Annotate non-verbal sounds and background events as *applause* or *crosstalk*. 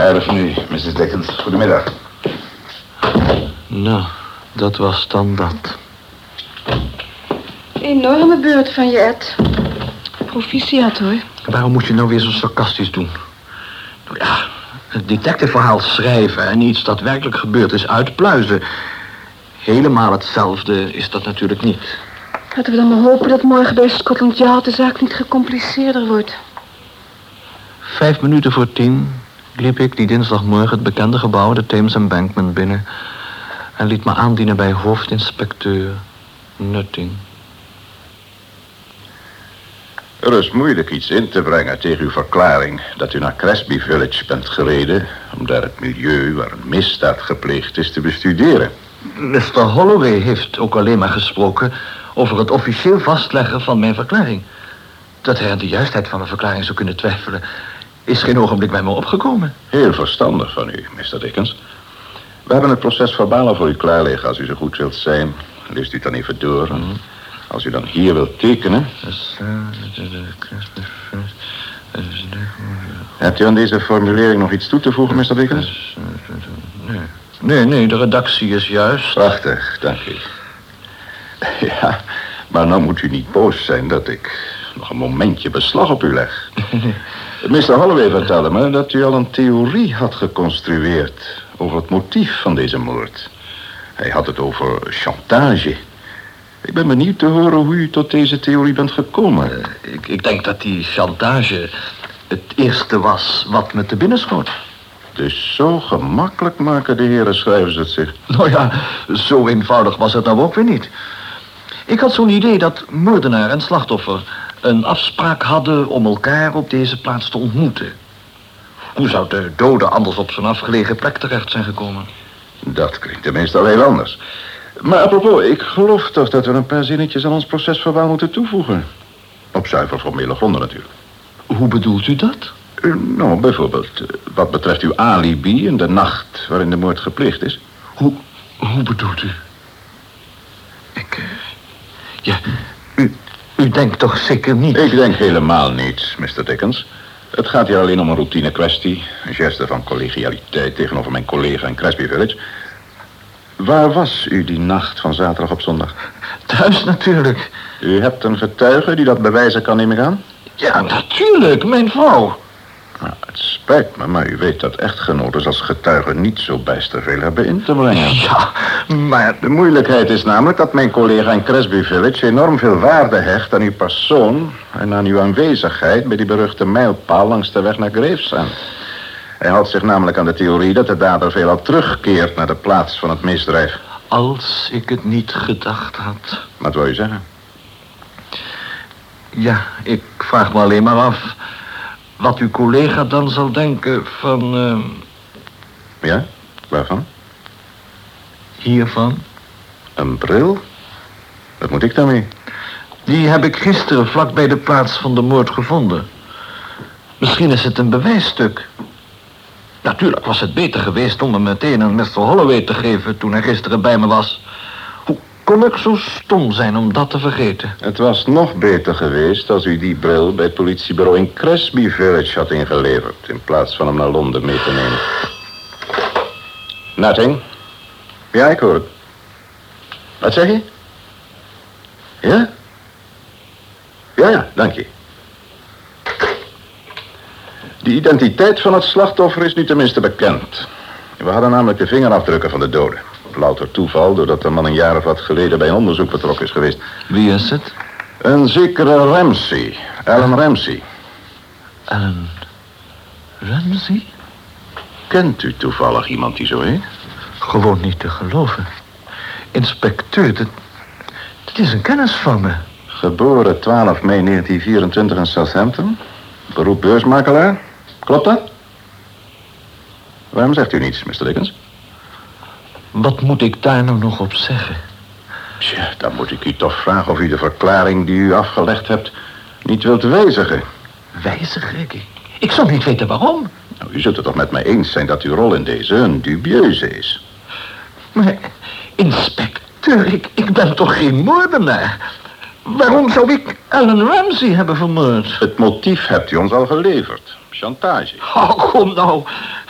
Aardig van u, Mrs. Dickens. Goedemiddag. Nou, dat was dan dat. Enorme beurt van je, Ed. Proficiat, hoor. Waarom moet je nou weer zo sarcastisch doen? Nou ja, het detectiveverhaal schrijven en iets dat werkelijk gebeurd is uitpluizen. Helemaal hetzelfde is dat natuurlijk niet. Laten we dan maar hopen dat morgen bij Scotland Yard de zaak niet gecompliceerder wordt. Vijf minuten voor tien liep ik die dinsdagmorgen het bekende gebouw, de Thames Embankment, binnen. En liet me aandienen bij hoofdinspecteur Nutting. Er is moeilijk iets in te brengen tegen uw verklaring dat u naar Cresby Village bent gereden om daar het milieu waar een misdaad gepleegd is te bestuderen. Mr. Holloway heeft ook alleen maar gesproken over het officieel vastleggen van mijn verklaring. Dat hij aan de juistheid van mijn verklaring zou kunnen twijfelen, is geen ogenblik bij me opgekomen. Heel verstandig van u, Mr. Dickens. We hebben het proces verbaal al voor u klaar liggen als u zo goed wilt zijn. Leest u het dan even door. En Als u dan hier wilt tekenen. Eh, Hebt u aan deze formulering nog iets toe te voegen, Mr. Dickens? Nee. Nee, nee, de redactie is juist. Prachtig, dank u. *laughs* Ja, maar nou moet u niet boos zijn dat ik nog een momentje beslag op u leg. *laughs* Mr. Holloway vertelde me dat u al een theorie had geconstrueerd over het motief van deze moord. Hij had het over chantage. Ik ben benieuwd te horen hoe u tot deze theorie bent gekomen. Ik, ik denk dat die chantage het eerste was wat me te binnen schoot. Dus zo gemakkelijk maken de heren schrijvers het zich. Nou ja, zo eenvoudig was het nou ook weer niet. Ik had zo'n idee dat moordenaar en slachtoffer een afspraak hadden om elkaar op deze plaats te ontmoeten. Hoe zou de dode anders op zo'n afgelegen plek terecht zijn gekomen? Dat klinkt tenminste al heel anders. Maar apropos, ik geloof toch dat we een paar zinnetjes aan ons procesverbaal moeten toevoegen. Op zuiver formele gronden natuurlijk. Hoe bedoelt u dat? Eh, nou, bijvoorbeeld, eh, wat betreft uw alibi in de nacht waarin de moord gepleegd is. Hoe, hoe bedoelt u? Ik, eh, u, denkt toch zeker niet... Ik denk helemaal niet, Mr. Dickens. Het gaat hier alleen om een routine kwestie. Een geste van collegialiteit tegenover mijn collega in Cresby Village. Waar was u die nacht van zaterdag op zondag? Thuis natuurlijk. U hebt een getuige die dat bewijzen kan, neem ik aan? Ja, natuurlijk, mijn vrouw. Nou, het spijt me, maar u weet dat echtgenoten als getuigen niet zo bijster veel hebben in te brengen. Ja, maar De moeilijkheid is namelijk dat mijn collega in Cresby Village enorm veel waarde hecht aan uw persoon en aan uw aanwezigheid bij die beruchte mijlpaal langs de weg naar Gravesend. Hij houdt zich namelijk aan de theorie dat de dader veelal terugkeert naar de plaats van het misdrijf. als ik het niet gedacht had... Wat wil je zeggen? Ja, ik vraag me alleen maar af... wat uw collega dan zal denken van... eh, Ja? Waarvan? Hiervan. Een bril? Wat moet ik daarmee? Die heb ik gisteren vlak bij de plaats van de moord gevonden. Misschien is het een bewijsstuk. Natuurlijk was het beter geweest om hem meteen aan Mr. Holloway te geven toen hij gisteren bij me was. Hoe kon ik zo stom zijn om dat te vergeten? Het was nog beter geweest als u die bril bij het politiebureau in Cresby Village had ingeleverd... in plaats van hem naar Londen mee te nemen. Nothing. Ja, ik hoor het. Wat zeg je? Ja? Ja, ja, dank je. De identiteit van het slachtoffer is nu tenminste bekend. We hadden namelijk de vingerafdrukken van de dode. Louter toeval, doordat de man een jaar of wat geleden bij een onderzoek betrokken is geweest. Wie is het? Een zekere Ramsey. Alan Ramsey. Ellen Ramsey? Kent u toevallig iemand die zo heet? Gewoon niet te geloven. Inspecteur, dit, dit is een kennis van me. Geboren 12 mei 1924 in Southampton. Beroep beursmakelaar. Klopt dat? Waarom zegt u niets, Mr. Dickens? Wat moet ik daar nou nog op zeggen? Tja, dan moet ik u toch vragen of u de verklaring die u afgelegd hebt niet wilt wijzigen. Wijzigen? Ik, ik zou niet weten waarom. Nou, u zult het toch met mij eens zijn dat uw rol in deze een dubieuze is. Maar, inspecteur, ik, ik ben toch geen moordenaar? Waarom zou ik Ellen Ramsey hebben vermoord? Het motief hebt u ons al geleverd. Chantage. Oh, kom nou.